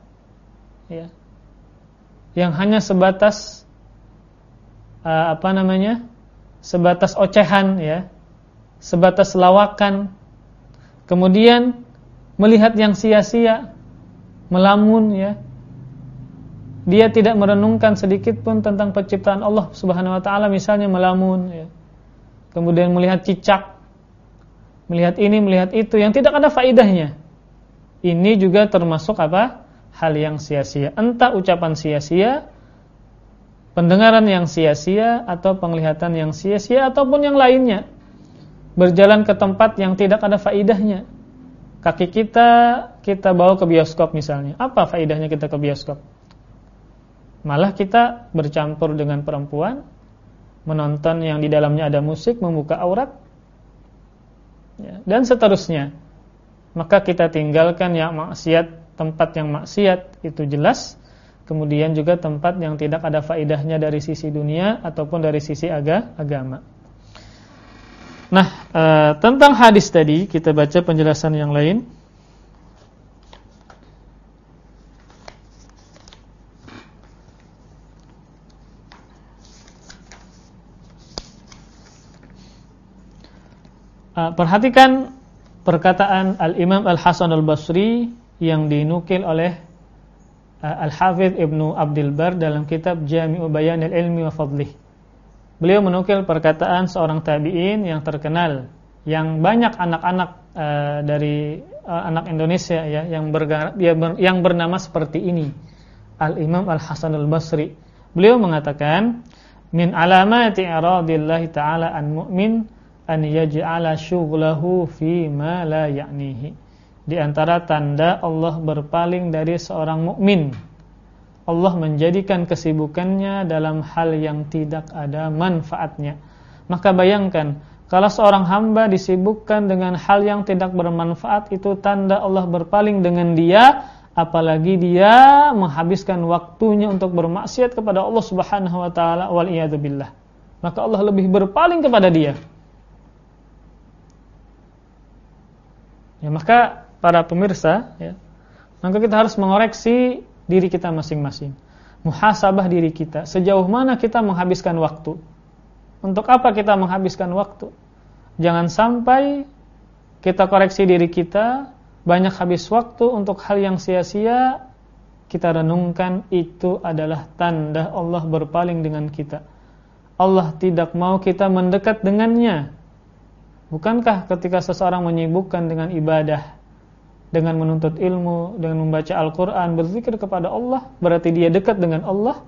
Speaker 1: ya. Yang hanya sebatas uh, apa namanya? sebatas ocehan ya. Sebatas lawakan. Kemudian melihat yang sia-sia, melamun ya dia tidak merenungkan sedikit pun tentang penciptaan Allah Subhanahu wa taala misalnya melamun ya. Kemudian melihat cicak, melihat ini, melihat itu yang tidak ada faidahnya. Ini juga termasuk apa? hal yang sia-sia. Entah ucapan sia-sia, pendengaran yang sia-sia atau penglihatan yang sia-sia ataupun yang lainnya. Berjalan ke tempat yang tidak ada faidahnya. Kaki kita kita bawa ke bioskop misalnya. Apa faidahnya kita ke bioskop? Malah kita bercampur dengan perempuan, menonton yang di dalamnya ada musik, membuka aurat, ya, dan seterusnya. Maka kita tinggalkan yang maksiat, tempat yang maksiat itu jelas. Kemudian juga tempat yang tidak ada faidahnya dari sisi dunia ataupun dari sisi aga, agama. Nah, e, tentang hadis tadi kita baca penjelasan yang lain. Uh, perhatikan perkataan Al-Imam Al-Hasan Al-Basri yang dinukil oleh uh, Al-Hafidh Ibnu Abdul Bar dalam kitab Jami'u Bayanil Ilmi wa Fadlih. Beliau menukil perkataan seorang tabi'in yang terkenal yang banyak anak-anak uh, dari uh, anak Indonesia ya yang bergar, yang bernama seperti ini Al Imam Al Hasan Al Basri beliau mengatakan min alamati iradillahi taala an mu'min an yaj'ala syughlahu fi ma la ya'nihi di antara tanda Allah berpaling dari seorang mukmin Allah menjadikan kesibukannya dalam hal yang tidak ada manfaatnya maka bayangkan kalau seorang hamba disibukkan dengan hal yang tidak bermanfaat itu tanda Allah berpaling dengan dia apalagi dia menghabiskan waktunya untuk bermaksiat kepada Allah Subhanahu wa taala wal. Maka Allah lebih berpaling kepada dia. Ya, maka para pemirsa ya, maka kita harus mengoreksi diri kita masing-masing. Muhasabah diri kita, sejauh mana kita menghabiskan waktu untuk apa kita menghabiskan waktu? Jangan sampai kita koreksi diri kita, banyak habis waktu untuk hal yang sia-sia, kita renungkan itu adalah tanda Allah berpaling dengan kita. Allah tidak mau kita mendekat dengannya. Bukankah ketika seseorang menyibukkan dengan ibadah, dengan menuntut ilmu, dengan membaca Al-Quran, berzikir kepada Allah, berarti dia dekat dengan Allah?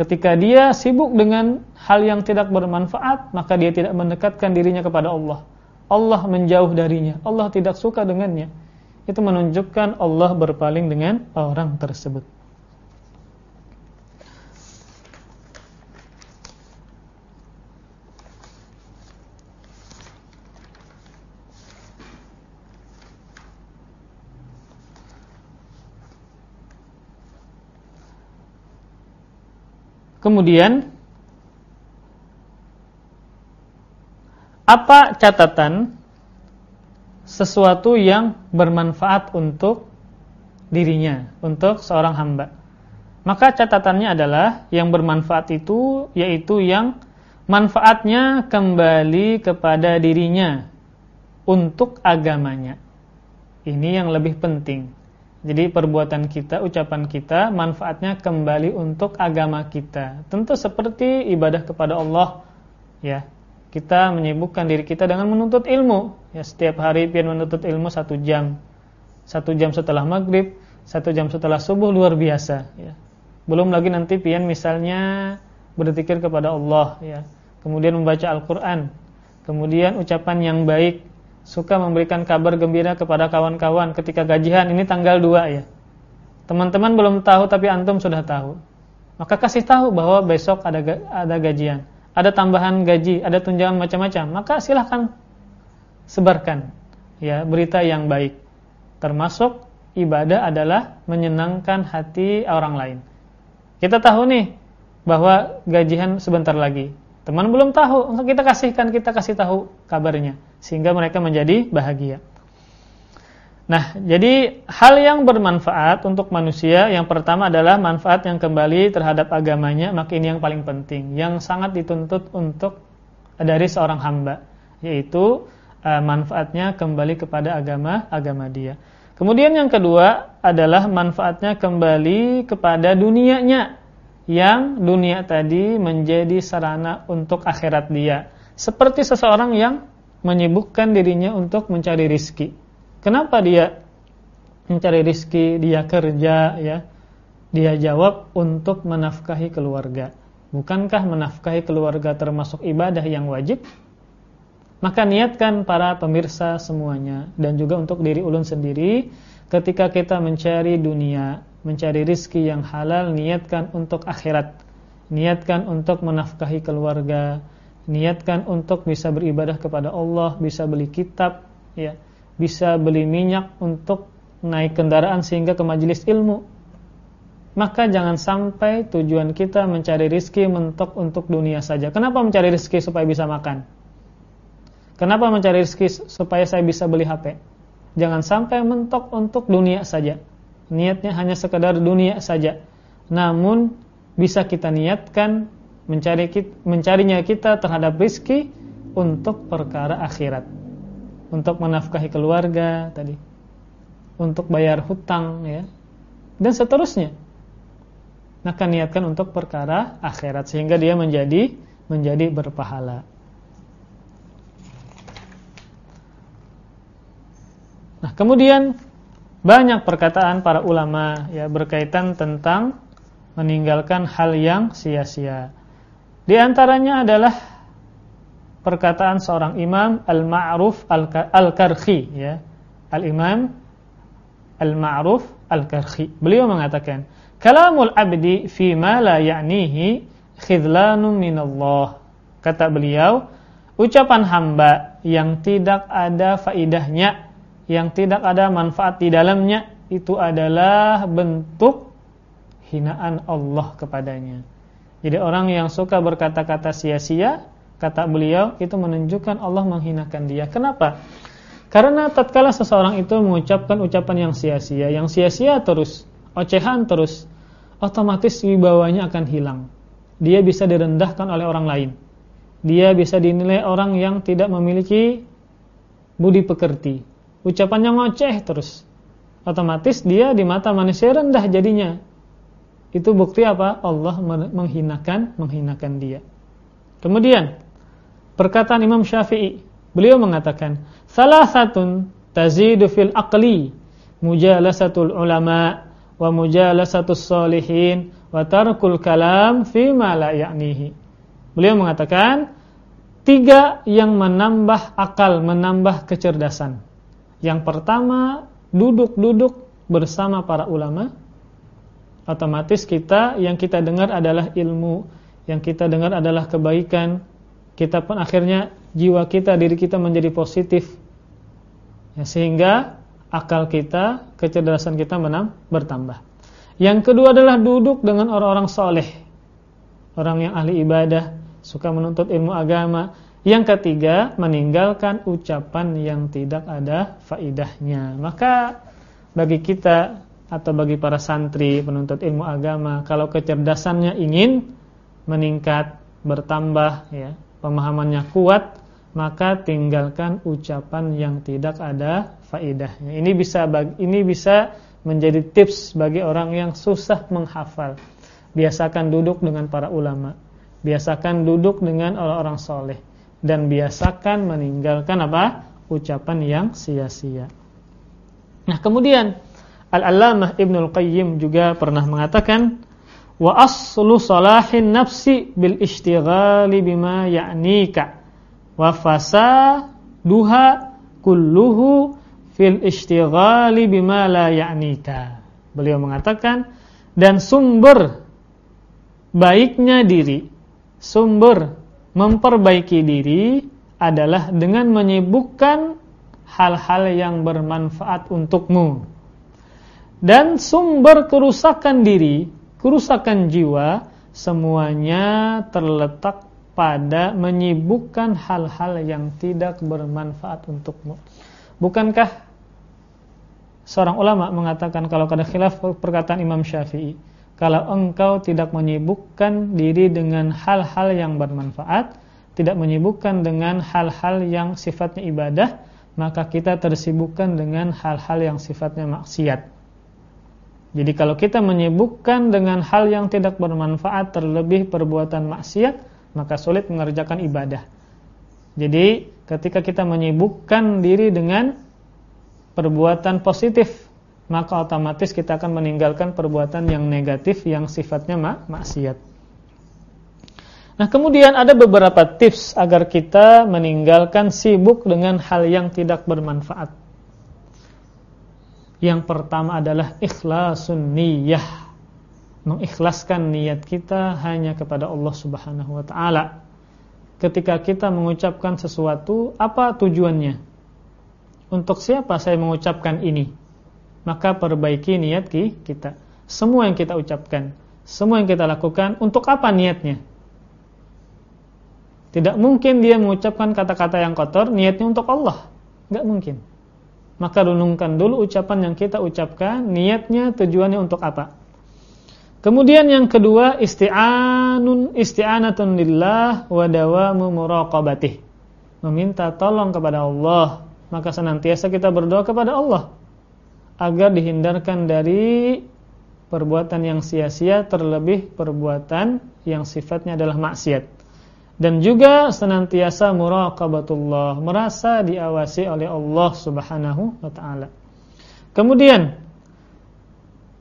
Speaker 1: Ketika dia sibuk dengan hal yang tidak bermanfaat, maka dia tidak mendekatkan dirinya kepada Allah. Allah menjauh darinya. Allah tidak suka dengannya. Itu menunjukkan Allah berpaling dengan orang tersebut. Kemudian apa catatan sesuatu yang bermanfaat untuk dirinya, untuk seorang hamba? Maka catatannya adalah yang bermanfaat itu yaitu yang manfaatnya kembali kepada dirinya untuk agamanya. Ini yang lebih penting. Jadi perbuatan kita, ucapan kita manfaatnya kembali untuk agama kita. Tentu seperti ibadah kepada Allah ya. Kita menyibukkan diri kita dengan menuntut ilmu. Ya, setiap hari pian menuntut ilmu satu jam. Satu jam setelah maghrib, satu jam setelah subuh luar biasa ya. Belum lagi nanti pian misalnya berzikir kepada Allah ya. Kemudian membaca Al-Qur'an. Kemudian ucapan yang baik suka memberikan kabar gembira kepada kawan-kawan ketika gajian ini tanggal 2 ya. Teman-teman belum tahu tapi antum sudah tahu. Maka kasih tahu bahwa besok ada ada gajian, ada tambahan gaji, ada tunjangan macam-macam. Maka silahkan sebarkan ya berita yang baik. Termasuk ibadah adalah menyenangkan hati orang lain. Kita tahu nih bahwa gajian sebentar lagi. Teman belum tahu, kita kasihkan, kita kasih tahu kabarnya sehingga mereka menjadi bahagia. Nah, jadi hal yang bermanfaat untuk manusia yang pertama adalah manfaat yang kembali terhadap agamanya, maka ini yang paling penting, yang sangat dituntut untuk dari seorang hamba, yaitu uh, manfaatnya kembali kepada agama agama dia. Kemudian yang kedua adalah manfaatnya kembali kepada dunianya, yang dunia tadi menjadi sarana untuk akhirat dia. Seperti seseorang yang menyibukkan dirinya untuk mencari rizki. Kenapa dia mencari rizki, dia kerja, ya? Dia jawab untuk menafkahi keluarga. Bukankah menafkahi keluarga termasuk ibadah yang wajib? Maka niatkan para pemirsa semuanya dan juga untuk diri ulun sendiri ketika kita mencari dunia, mencari rizki yang halal, niatkan untuk akhirat. Niatkan untuk menafkahi keluarga, niatkan untuk bisa beribadah kepada Allah, bisa beli kitab, ya, bisa beli minyak untuk naik kendaraan sehingga ke majelis ilmu. Maka jangan sampai tujuan kita mencari rizki mentok untuk dunia saja. Kenapa mencari rizki supaya bisa makan? Kenapa mencari rizki supaya saya bisa beli HP? Jangan sampai mentok untuk dunia saja. Niatnya hanya sekedar dunia saja. Namun bisa kita niatkan mencari mencarinya kita terhadap rizki untuk perkara akhirat. Untuk menafkahi keluarga tadi. Untuk bayar hutang ya. Dan seterusnya. Maka niatkan untuk perkara akhirat sehingga dia menjadi menjadi berpahala. Nah, kemudian banyak perkataan para ulama ya berkaitan tentang meninggalkan hal yang sia-sia. Di antaranya adalah perkataan seorang imam Al-Ma'ruf Al-Karhi ya. Al-Imam Al-Ma'ruf Al-Karhi. Beliau mengatakan, "Kalamul 'abdi fi ma la ya'nihi khidlanun minallah." Kata beliau, ucapan hamba yang tidak ada faidahnya, yang tidak ada manfaat di dalamnya itu adalah bentuk hinaan Allah kepadanya. Jadi orang yang suka berkata-kata sia-sia, kata beliau itu menunjukkan Allah menghinakan dia. Kenapa? Karena tatkala seseorang itu mengucapkan ucapan yang sia-sia, yang sia-sia terus, ocehan terus, otomatis wibawanya akan hilang. Dia bisa direndahkan oleh orang lain. Dia bisa dinilai orang yang tidak memiliki budi pekerti. Ucapannya ngoceh terus. Otomatis dia di mata manusia rendah jadinya. Itu bukti apa? Allah menghinakan menghinakan dia. Kemudian perkataan Imam Syafi'i Beliau mengatakan, salah satu tazidu fil aqli mujalasatul ulama wa mujalasatus solihin wa tarkul kalam fi ma la ya'nihi. Beliau mengatakan, tiga yang menambah akal, menambah kecerdasan. Yang pertama, duduk-duduk bersama para ulama. Otomatis kita yang kita dengar adalah ilmu, yang kita dengar adalah kebaikan. Kita pun akhirnya jiwa kita, diri kita menjadi positif. Ya, sehingga akal kita, kecerdasan kita menam, bertambah. Yang kedua adalah duduk dengan orang-orang soleh. Orang yang ahli ibadah, suka menuntut ilmu agama. Yang ketiga, meninggalkan ucapan yang tidak ada faidahnya. Maka bagi kita atau bagi para santri penuntut ilmu agama, kalau kecerdasannya ingin meningkat, bertambah ya, pemahamannya kuat, maka tinggalkan ucapan yang tidak ada faedahnya. Ini bisa ini bisa menjadi tips bagi orang yang susah menghafal. Biasakan duduk dengan para ulama. Biasakan duduk dengan orang-orang soleh. Dan biasakan meninggalkan apa? Ucapan yang sia-sia. Nah kemudian Al-Allamah Ibnul Qayyim juga pernah mengatakan wa aslu salahin nafsi bil ishtighali bima ya'nika wa duha kulluhu fil ishtighali bima la ya'nika. Beliau mengatakan dan sumber baiknya diri, sumber memperbaiki diri adalah dengan menyibukkan hal-hal yang bermanfaat untukmu. Dan sumber kerusakan diri, kerusakan jiwa semuanya terletak pada menyibukkan hal-hal yang tidak bermanfaat untukmu. Bukankah seorang ulama mengatakan kalau ada khilaf perkataan Imam Syafi'i, kalau engkau tidak menyibukkan diri dengan hal-hal yang bermanfaat, tidak menyibukkan dengan hal-hal yang sifatnya ibadah, maka kita tersibukkan dengan hal-hal yang sifatnya maksiat. Jadi kalau kita menyibukkan dengan hal yang tidak bermanfaat terlebih perbuatan maksiat, maka sulit mengerjakan ibadah. Jadi ketika kita menyibukkan diri dengan perbuatan positif, maka otomatis kita akan meninggalkan perbuatan yang negatif yang sifatnya mak maksiat. Nah, kemudian ada beberapa tips agar kita meninggalkan sibuk dengan hal yang tidak bermanfaat. Yang pertama adalah ikhlasun niyyah mengikhlaskan niat kita hanya kepada Allah Subhanahu wa taala. Ketika kita mengucapkan sesuatu, apa tujuannya? Untuk siapa saya mengucapkan ini? Maka perbaiki niat kita. Semua yang kita ucapkan, semua yang kita lakukan, untuk apa niatnya? Tidak mungkin dia mengucapkan kata-kata yang kotor, niatnya untuk Allah. Tidak mungkin. Maka renungkan dulu ucapan yang kita ucapkan, niatnya tujuannya untuk apa? Kemudian yang kedua isti'anun isti'anatun lillah wa dawamu muraqabatih. Meminta tolong kepada Allah, maka senantiasa kita berdoa kepada Allah agar dihindarkan dari perbuatan yang sia-sia terlebih perbuatan yang sifatnya adalah maksiat. Dan juga senantiasa muraqabatullah, merasa diawasi oleh Allah Subhanahu wa taala. Kemudian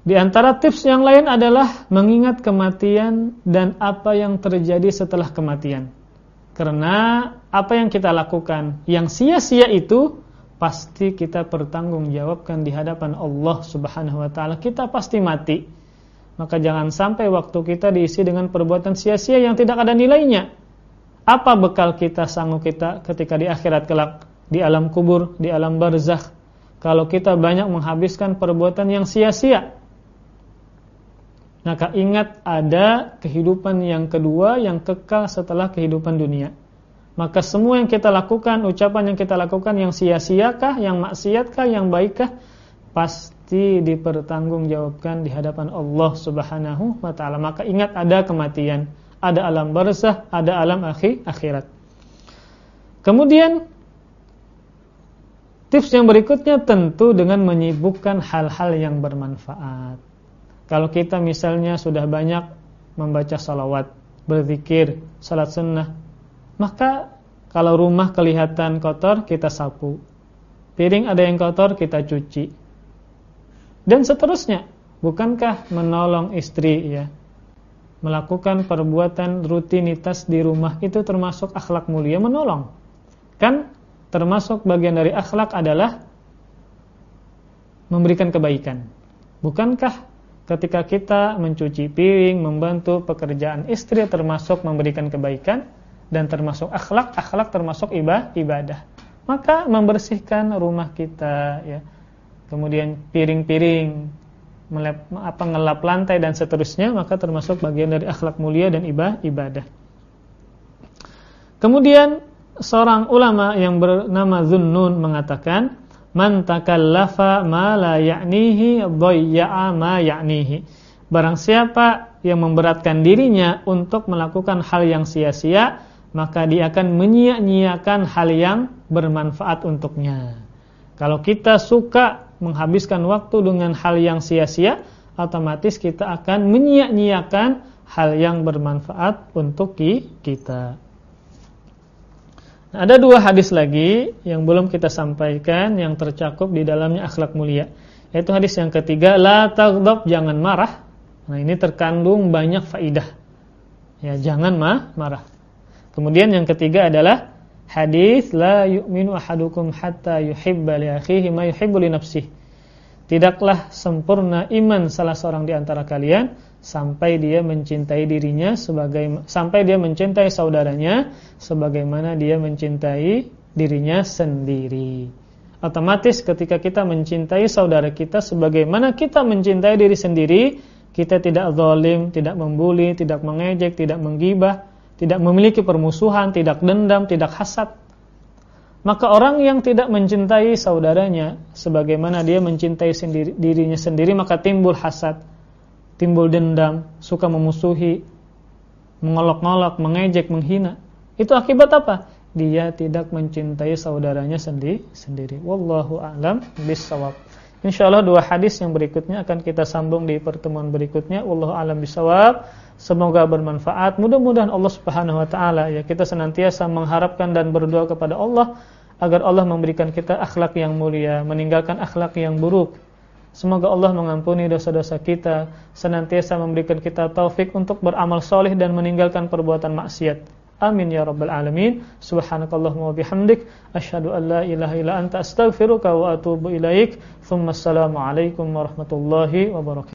Speaker 1: di antara tips yang lain adalah mengingat kematian dan apa yang terjadi setelah kematian. Karena apa yang kita lakukan yang sia-sia itu pasti kita pertanggungjawabkan di hadapan Allah Subhanahu wa taala. Kita pasti mati. Maka jangan sampai waktu kita diisi dengan perbuatan sia-sia yang tidak ada nilainya. Apa bekal kita sanggup kita ketika di akhirat kelak, di alam kubur, di alam barzakh, kalau kita banyak menghabiskan perbuatan yang sia-sia? Maka ingat ada kehidupan yang kedua yang kekal setelah kehidupan dunia. Maka semua yang kita lakukan, ucapan yang kita lakukan yang sia-siakah, yang maksiatkah, yang baikkah, pasti dipertanggungjawabkan di hadapan Allah Subhanahu wa taala. Maka ingat ada kematian ada alam barzah, ada alam akhir akhirat. Kemudian tips yang berikutnya tentu dengan menyibukkan hal-hal yang bermanfaat. Kalau kita misalnya sudah banyak membaca salawat, berzikir, salat sunnah, maka kalau rumah kelihatan kotor, kita sapu. Piring ada yang kotor, kita cuci. Dan seterusnya. Bukankah menolong istri ya melakukan perbuatan rutinitas di rumah itu termasuk akhlak mulia menolong. Kan termasuk bagian dari akhlak adalah memberikan kebaikan. Bukankah ketika kita mencuci piring, membantu pekerjaan istri termasuk memberikan kebaikan dan termasuk akhlak, akhlak termasuk ibadah. Maka membersihkan rumah kita ya. Kemudian piring-piring melep, apa ngelap lantai dan seterusnya maka termasuk bagian dari akhlak mulia dan ibadah. Kemudian seorang ulama yang bernama Zunnun mengatakan man takallafa ma la ya'nihi dhayya'a ma ya'nihi. Barang siapa yang memberatkan dirinya untuk melakukan hal yang sia-sia, maka dia akan menyia-nyiakan hal yang bermanfaat untuknya. Kalau kita suka menghabiskan waktu dengan hal yang sia-sia, otomatis kita akan menyia-nyiakan hal yang bermanfaat untuk kita. Nah, ada dua hadis lagi yang belum kita sampaikan yang tercakup di dalamnya akhlak mulia. Yaitu hadis yang ketiga, la taghdab, jangan marah. Nah, ini terkandung banyak faidah. Ya, jangan ma marah. Kemudian yang ketiga adalah Hadis la yu'minu ahadukum hatta yuhibba li akhihi ma yuhibbu li nafsihi. Tidaklah sempurna iman salah seorang di antara kalian sampai dia mencintai dirinya sebagai sampai dia mencintai saudaranya sebagaimana dia mencintai dirinya sendiri. Otomatis ketika kita mencintai saudara kita sebagaimana kita mencintai diri sendiri, kita tidak zalim, tidak membuli, tidak mengejek, tidak menggibah, tidak memiliki permusuhan, tidak dendam, tidak hasad. Maka orang yang tidak mencintai saudaranya sebagaimana dia mencintai sendiri, dirinya sendiri maka timbul hasad, timbul dendam, suka memusuhi, mengolok-ngolok, mengejek, menghina. Itu akibat apa? Dia tidak mencintai saudaranya sendiri. sendiri. Wallahu a'lam bissawab. Insyaallah dua hadis yang berikutnya akan kita sambung di pertemuan berikutnya. Wallahu a'lam bissawab. Semoga bermanfaat. Mudah-mudahan Allah Subhanahu wa taala ya kita senantiasa mengharapkan dan berdoa kepada Allah agar Allah memberikan kita akhlak yang mulia, meninggalkan akhlak yang buruk. Semoga Allah mengampuni dosa-dosa kita, senantiasa memberikan kita taufik untuk beramal soleh dan meninggalkan perbuatan maksiat. Amin ya rabbal alamin. Subhanakallahumma wa bihamdik asyhadu an la ilaha illa anta astaghfiruka wa atubu ilaik. Tsumma assalamu alaikum warahmatullahi wabarakatuh.